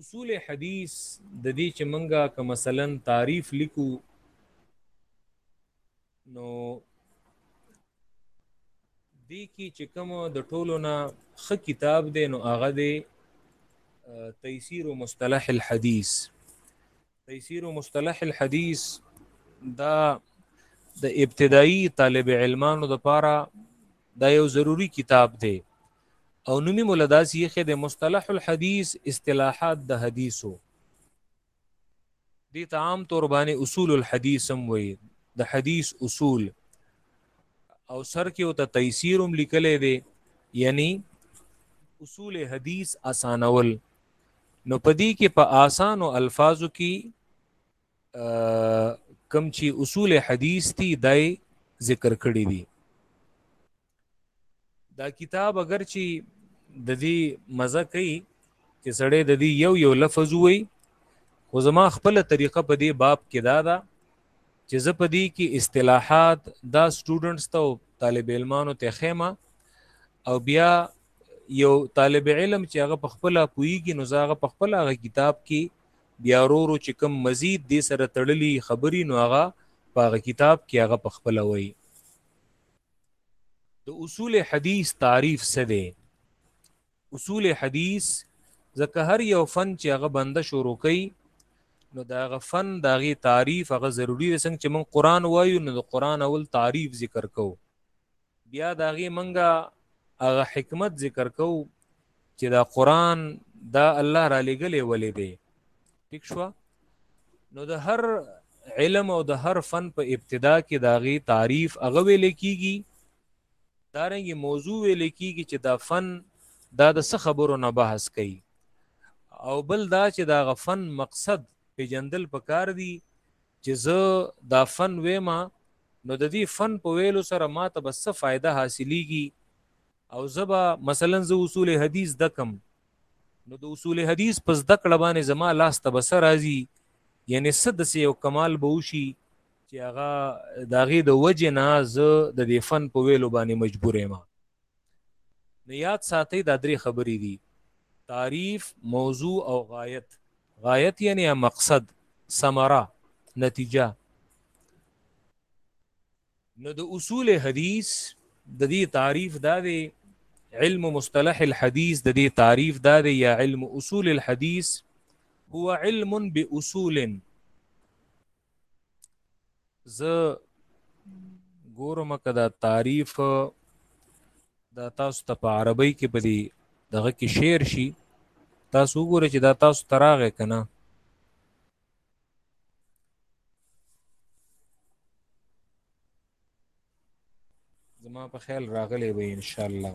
اصول حدیث د دې چې منګه که مثلا تعریف لیکو نو دې کې چې کوم د ټولو نه خ کتاب دی نو هغه دی تیسیر مصطلح الحدیث تيسير مصطلح الحديث دا د ابتدایي طالب علمانو د پاره دا یو ضروری کتاب دی او نومي مولداسي یې د مصطلح الحديث اصطلاحات د حدیثو دي عام طور باندې اصول الحديث هم وي د حديث اصول او سر کې او ته تيسيرم لیکلې دي یعنی اصول حديث اسانول نو پدی کې په آسانو الفاظو کې کم چې اصول حدیث تی دای ذکر کړی دي دا کتاب اگر چې د دې مزه کوي چې سړی د دې یو یو لفظ وای خو زما خپل طریقه په دې باب کې دا ده چې زه په دې کې اصطلاحات دا سټوډنټس ته او طالب علمانو ته خېما او بیا یو طالب علم چې هغه په خپل پویږي نو زه هغه په خپل هغه کتاب کې بیا ورو چې کم مزید دې سره تړلي خبري نو هغه په هغه کتاب کې هغه په خپل وایي د اصول حدیث تعریف څه دی اصول حدیث ځکه هر یو فن چې هغه بنده شروع کوي نو دا هغه فن دا غي تعریف هغه ضروری دی څنګه چې مونږ قران وایو نو د قران اول تعریف ذکر کو بیا دا غي مونږه هغه حکمت ذکر کو چې دا قران دا الله را لګلې ولې دی ټیک شو نو د هر علم او د هر فن په ابتدا کې دا غي تعریف هغه ویل کیږي دارنګي موضوع ویل کیږي چې دا فن دا د څه خبرو نه بحث کوي او بل دا چې دا غفن مقصد پیجندل پکار دی چې زه دا فن وېما نو د دې فن په ویلو سره ما ته بس فائدہ حاصلېږي او زبا مثلا زه اصول حدیث دکم نو د اصول حدیث پس دکړه باندې زما لاس ته بسر راځي یعنی صد سه یو کمال به وشي چې هغه د هغې د وجې نه زه د دې فن په ویلو باندې مجبور یم نو یاد ساتئ دا درې خبرې دي تعریف موضوع او غایت غایت یعنی مقصد ثمره نتیجه نو د اصول حدیث د دې تعریف دا دی علم مصطلح الحديث د دې تعریف دا دی یا علم اصول الحديث هو علم باصول زه ګورم که دا تعریف دا تاسو ته په عربی کې په دې دغه کې شعر شي تاسو وګورئ چې دا تاسو ته راغی که نه زما په خیال راغلی به انشاءالله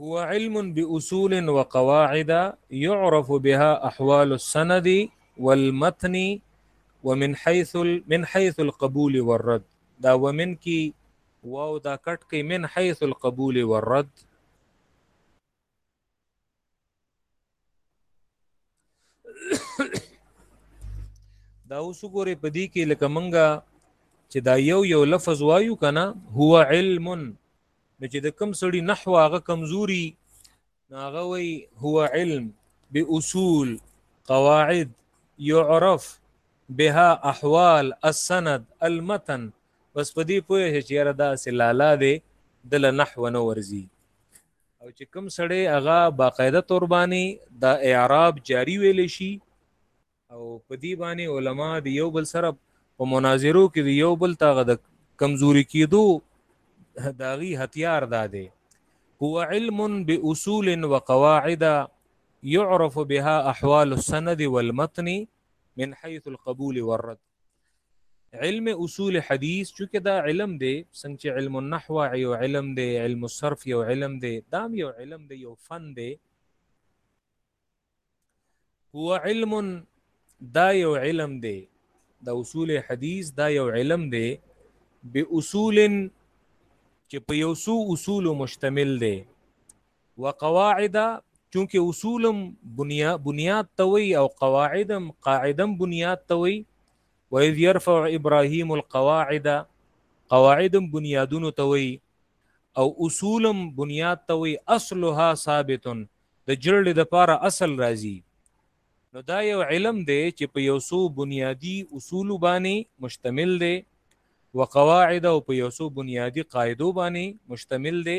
هو علم باصول وقواعد يعرف بها احوال السند والمتن ومن حيث ال... من حيث القبول والرد دا ومن کی واو دا کټ کی من حيث القبول والرد دا اوس ګوره په دې کې لکه منګه چې دا یو یو لفظ وایو کنه هو علم نو چې د کم سړي نحو هغه کمزوري هغه وی هو علم باصول قواعد يعرف بها احوال السند المتن بس په دې پوهه چې یاره دا سلاله دی دل نحو نه ورزي او چې کوم سړی هغه باقاعده تور باندې د اعراب جاری ویل شي او په دې باندې علما د یو بل سره په مناظرو کې د یو بل تاغه د کمزوري کېدو داغي هتیار داده هو علم باصول وقواعد يعرف بها احوال السند والمتن من حيث القبول والرد علم اصول حدیث چونکه دا علم دی څنګه چې علم النحو یو علم دی علم الصرف یو علم دی دا یو علم دی یو فن دی هو علم دا یو علم دی دا اصول حدیث دا یو علم دی به اصول چې په یو سو اصول مشتمل دی وقواعد چونکه اصول هم بنیا بنیاد ته وي او قواعد هم قاعده هم بنیاد ته وي واذ يرفع ابراهيم القواعد قواعد هم بنیادونو ته وي او اصول هم بنیاد ته وي اصلها ثابت د جړل د پاره اصل راځي نو دا یو علم دی چې په یو څو بنیادی اصول باندې مشتمل دی وقواعد او په یو څو بنیادی قاعده باندې مشتمل دی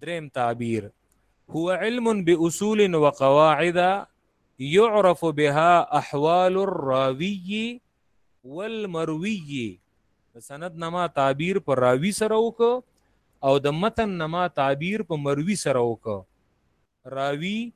دریم تعبیر هو علم باصول وقواعد يعرف بها احوال الراوي والمروي د سند نما تعبیر پر راوی سره وک او د متن نما تعبیر په مروی سره وک راوی